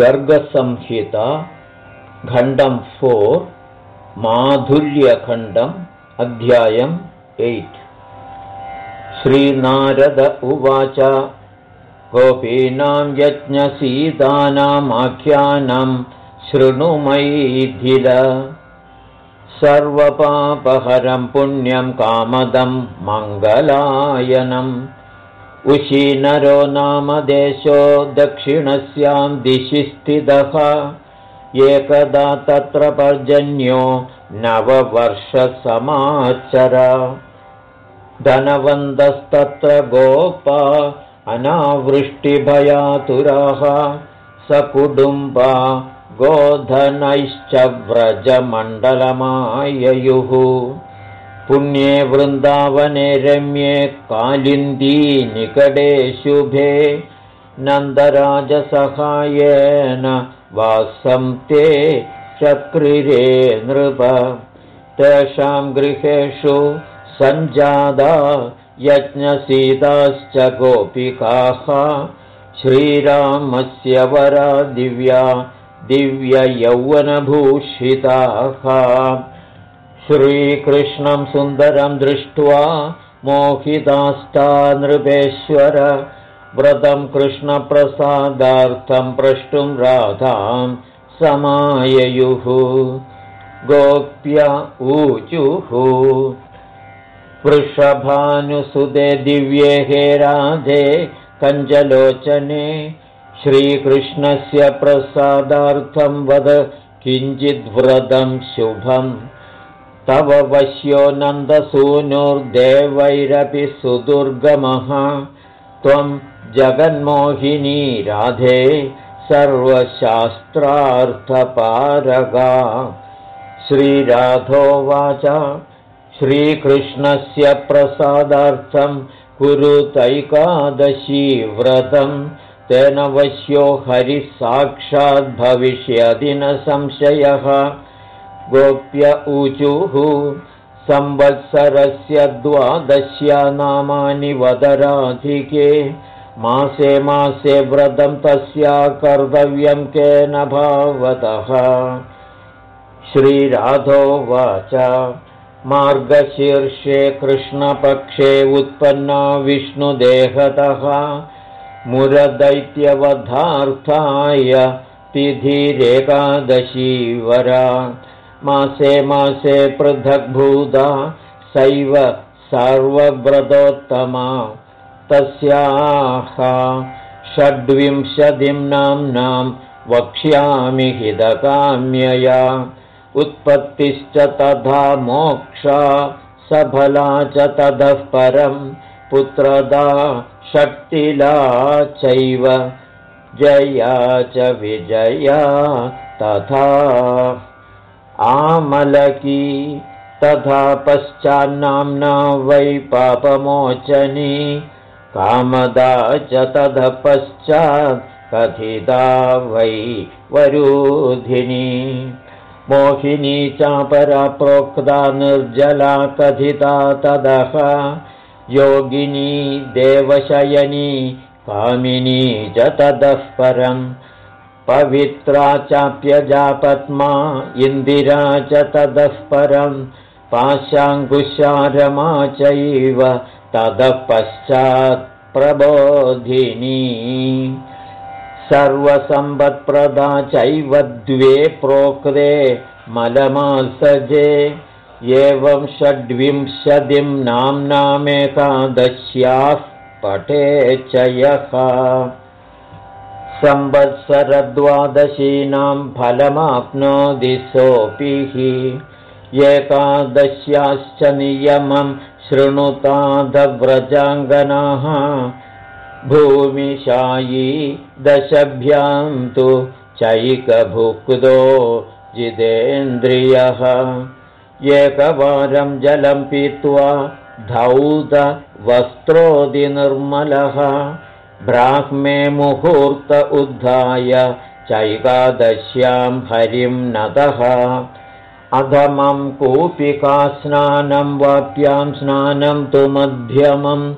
गर्गसंहिता खण्डं four माधुर्यखण्डम् अध्यायम् eight. श्रीनारद उवाच गोपीनां यज्ञसीतानामाख्यानं शृणुमैथिल सर्वपापहरं पुण्यं कामदं मङ्गलायनम् उशीनरो नाम देशो दक्षिणस्यां दिशि स्थितः। एकदा तत्र पर्जन्यो नववर्षसमाचर। धनवन्तस्तत्र गोपा अनावृष्टिभयातुराः। सकुटुम्बा गोधनैश्च व्रजमण्डलमाययुः पुण्ये वृन्दावने रम्ये कालिन्दी निकटे शुभे नन्दराजसहायेन वासं ते चक्रिरे नृप। तेषां गृहेषु सञ्जादा यज्ञसीताश्च गोपिकाः। श्रीरामस्य वरा दिव्या दिव्ययौवनभूषिताः श्रीकृष्णं सुन्दरं दृष्ट्वा मोहितास्ता नृपेश्वर व्रतं कृष्णप्रसादार्थं प्रष्टुं राधां समाययुः। गोप्य ऊचुः। वृषभानुसुते दिव्ये हे राधे कञ्जलोचने श्रीकृष्णस्य प्रसादार्थं वद किञ्चिद्व्रतं शुभम् तव वश्यो नन्दसूनुर्देवैरपि सुदुर्गमः। त्वं जगन्मोहिनी राधे सर्वशास्त्रार्थपारगा। श्रीराधोवाच श्रीकृष्णस्य प्रसादार्थं कुरुतैकादशी व्रतं तेन वश्यो हरिः न संशयः गोप्य ऊचुः संवत्सरस्य द्वादश्या नामानि वदराधिके। मासे मासे व्रतं तस्या कर्तव्यं केन भावतः। श्रीराधोवाच मार्गशीर्षे कृष्णपक्षे उत्पन्ना विष्णुदेहतः। मुरदैत्यवधार्थाय तिथिरेकादशीवरा मासे मासे पृथग्भूता सैव सर्वव्रतोत्तमा। तस्याः षड्विंशतिं नाम्नां वक्ष्यामि हितकाम्यया। उत्पत्तिश्च तथा मोक्षा सफला च ततः परं पुत्रदा शक्तिला चैव जया च विजया तथा आमलकी तथा पश्चान्नाम्ना वै पापमोचनी कामदा च ततः पश्चात् कथिता वै वरूधिनी। मोहिनी चापरा प्रोक्ता निर्जला कथिता तदः योगिनी देवशयनी कामिनी च ततः परम् पवित्रा चाप्यजा पद्मा इन्दिरा च ततः परम् पाशाङ्कुशारमा चैव ततः पश्चात् प्रबोधिनी। सर्वसम्पत्प्रदा चैव द्वे प्रोक्ते मलमासजे एवं षड्विंशतिं नाम्नामेकादश्याः पठे च यः संवत्सरद्वादशीनां फलमाप्नोति सोऽपि एकादश्याश्च नियमं शृणुताधव्रजाङ्गनाः भूमिशायी दशभ्यां तु चैकभुक्तो जितेन्द्रियः। एकवारं जलं पीत्वा धौतवस्त्रोदिनिर्मलः ब्राह्मे मुहूर्त उद्धाय चैकादश्यां हरिं नतः अधमं कूपिका स्नानं वाप्यां स्नानं तु मध्यमं।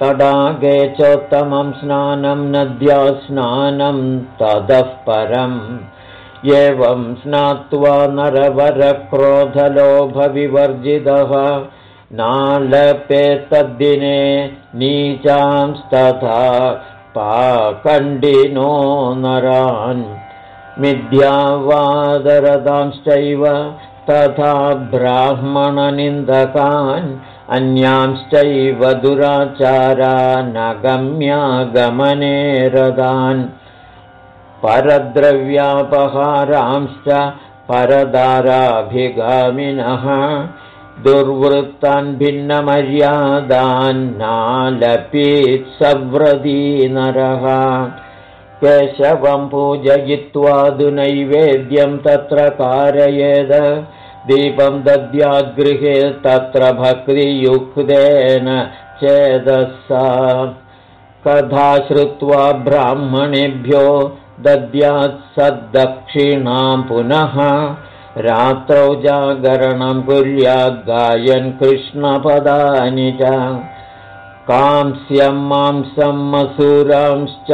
तडागे चोत्तमं स्नानं नद्या स्नानं ततः परम्। एवं स्नात्वा नरवरक्रोधलोभविवर्जितः नालपे तद्दिने नीचांस्तथा पाकण्डिनो नरान् मिथ्यावादरदांश्चैव तथा ब्राह्मणनिन्दकान् अन्यांश्चैव दुराचारानगम्यागमने रदान् परद्रव्यापहारांश्च परदाराभिगामिनः दुर्वृत्तान् भिन्नमर्यादान्नालपीत्सव्रती नरः। केशवं पूजयित्वादुनैवेद्यं तत्र कारयेद। दीपं दद्याद्गृहे तत्र भक्तियुक्तेन चेदसा। कथा श्रुत्वा ब्राह्मणेभ्यो दद्यात् सद्दक्षिणां पुनः रात्रौ जागरणं कुर्याद्गायन् कृष्णपदानि च। कांस्यं मांसं मसूरांश्च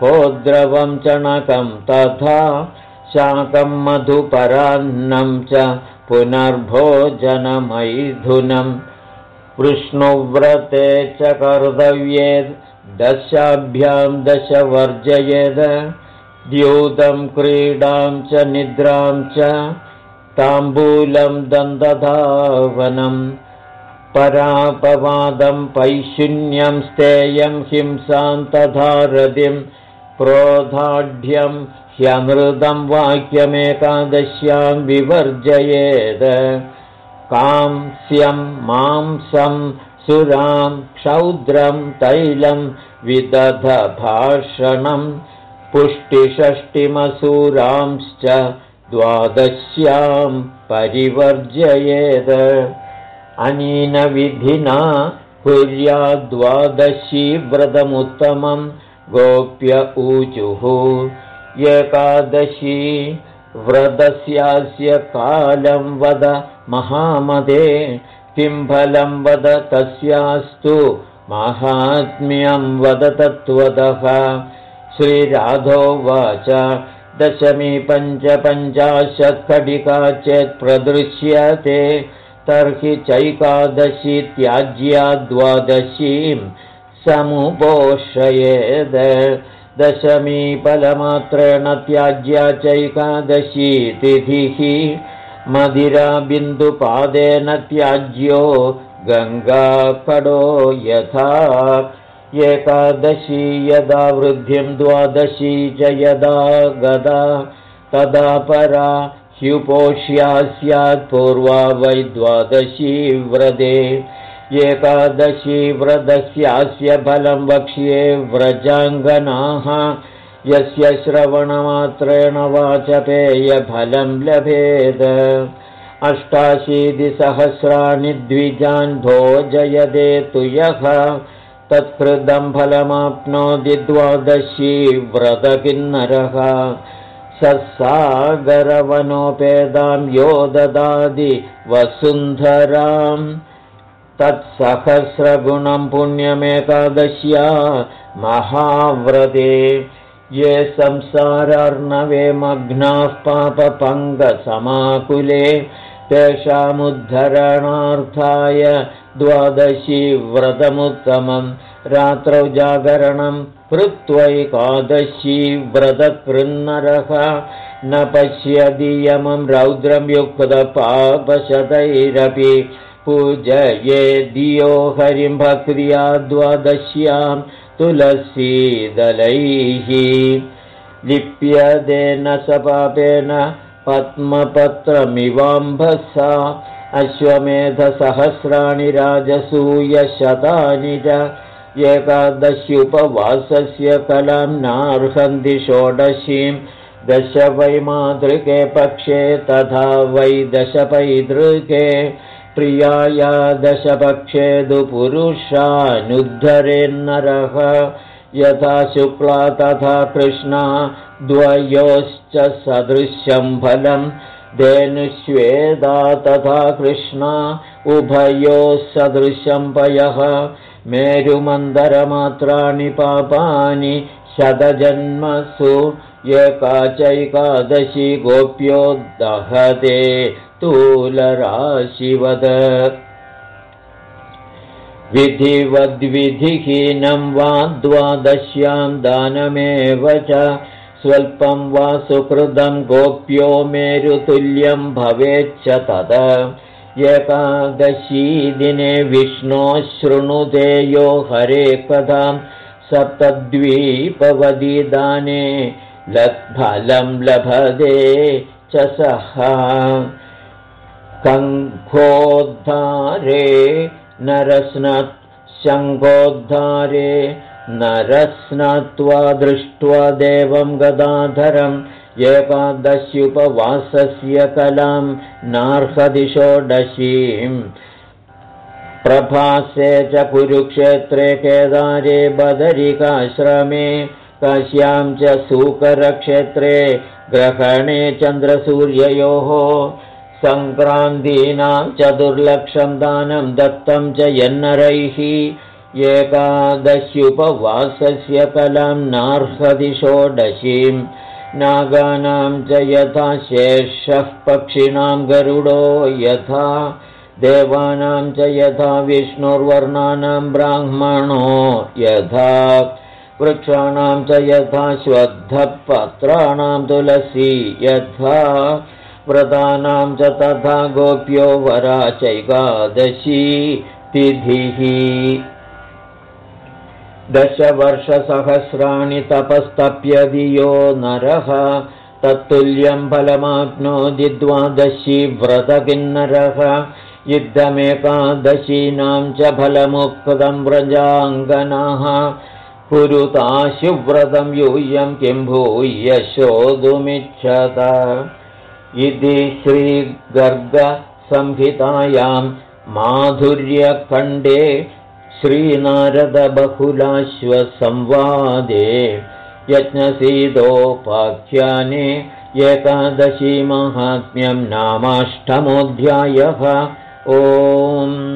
कोद्रवं चणकं तथा शाकं मधुपरान्नं च पुनर्भोजनमैथुनं। विष्णुव्रते च कर्तव्ये दशाभ्यां दश वर्जयेद द्यूतं क्रीडां च निद्रां च ताम्बूलं दन्तधावनं परापवादं पैशून्यं स्तेयं हिंसां तथा रतिं क्रोधाढ्यं ह्यमृतं वाक्यमेकादश्यां विवर्जयेत् कांस्यं मांसं सुरां क्षौद्रं तैलं विदधभाषणं पुष्टिषष्टिमसूरांश्च द्वादश्यां परिवर्जयेत् अनीनविधिना कुर्याद्वादशी व्रतमुत्तमं गोप्य ऊचुः। एकादशी व्रतस्यास्य कालं वद महामदे किं फलं वद तस्यास्तु माहात्म्यं वद तत्त्वतः श्रीराधोवाच दशमी पञ्चपञ्चाशत्कटिका चेत् प्रदृश्यते। तर्हि चैकादशी त्याज्या द्वादशीं समुपोषयेद। दशमी फलमात्रेण त्याज्या चैकादशी तिथिः। मदिराबिन्दुपादेन त्याज्यो गङ्गाकडो यथा एकादशी यदा वृद्धिं द्वादशी च यदा गदा तदा परा ह्युपोष्या स्यात् पूर्वा वै द्वादशी व्रते। एकादशी व्रतस्यास्य फलं वक्ष्ये व्रजाङ्गनाः यस्य श्रवणमात्रेण वाचपेयफलं लभेद। अष्टाशीतिसहस्राणि द्विजान् भोजयदे तु यः तत्कृतं फलमाप्नोति द्वादशी व्रतकिन्नरः। सत्सागरवनोपेदां यो ददाति वसुन्धराम्। तत्सहस्रगुणं पुण्यमेकादश्या महाव्रते। ये संसारार्णवे मग्नाः पापपङ्गसमाकुले तेषामुद्धरणार्थाय द्वादशी व्रतमुत्तमं रात्रौ जागरणं कृत्वैकादशी व्रतकृन्नरः न पश्यदीयमं रौद्रं युक्तपापशतैरपि पूजये दियो हरिं भक्रिया द्वादश्यां तुलसीदलैः लिप्यदेन स पापेन पद्मपत्रमिवाम्भसा अश्वमेधसहस्राणि राजसूयशतानि च एकादश्युपवासस्य कलां नार्हन्ति षोडशीं दश वैमातृके पक्षे तथा वै दशपैतृके प्रियाया दशपक्षेदुपुरुषानुद्धरेन्नरः यथा शुक्ला तथा कृष्णा द्वयोश्च सदृश्यं फलं धेनुष्वेदा तथा कृष्णा उभयोः सदृशं पयः। मेरुमन्दरमात्राणि पापानि शतजन्मसु एकाचैकादशी गोप्यो दहते तूलराशिवद विधिवद्विधिहीनं वा द्वादश्यां दानमेव च स्वल्पं वा सुकृतं गोप्यो मेरुतुल्यं भवेच्च तद। एकादशीदिने विष्णो शृणुते यो हरे कथां सप्तद्वीपवदिदाने लफलं लभते च सः। कङ्खोद्धारे नरस्नत् शङ्खोद्धारे नरस्नत्वा दृष्ट्वा देवं गदाधरम् एकादश्युपवासस्य कलां नार्हदिषोडशीम्। प्रभासे च कुरुक्षेत्रे केदारे बदरिकाश्रमे काश्यां च सूकरक्षेत्रे ग्रहणे चन्द्रसूर्ययोः। सङ्क्रान्तीनां चतुर्लक्षं दानं दत्तं च यन्नरैः एकादश्युपवासस्य कलां नार्हति षोडशीं नागानां च यथा शेषः पक्षिणां गरुडो यथा देवानां च यथा विष्णुर्वर्णानां ब्राह्मणो यथा वृक्षाणां च यथा श्वद्धपत्राणां तुलसी यथा व्रतानां च तथा गोप्यो वरा चैकादशी तिथिः दशवर्षसहस्राणि तपस्तप्यधियो नरः तत्तुल्यं फलमाप्नोति द्वादशी व्रतकिन्नरः। युद्धमेकादशीनां च फलमुक्तं व्रजाङ्गनाः। कुरुताशुव्रतं यूयं किं भूय शोधुमिच्छत इति श्रीगर्गसंहितायां माधुर्यखण्डे श्रीनारदबहुलाश्वसंवादे यज्ञसीदोपाख्याने एकादशीमाहात्म्यं नामाष्टमोऽध्यायः। ओम्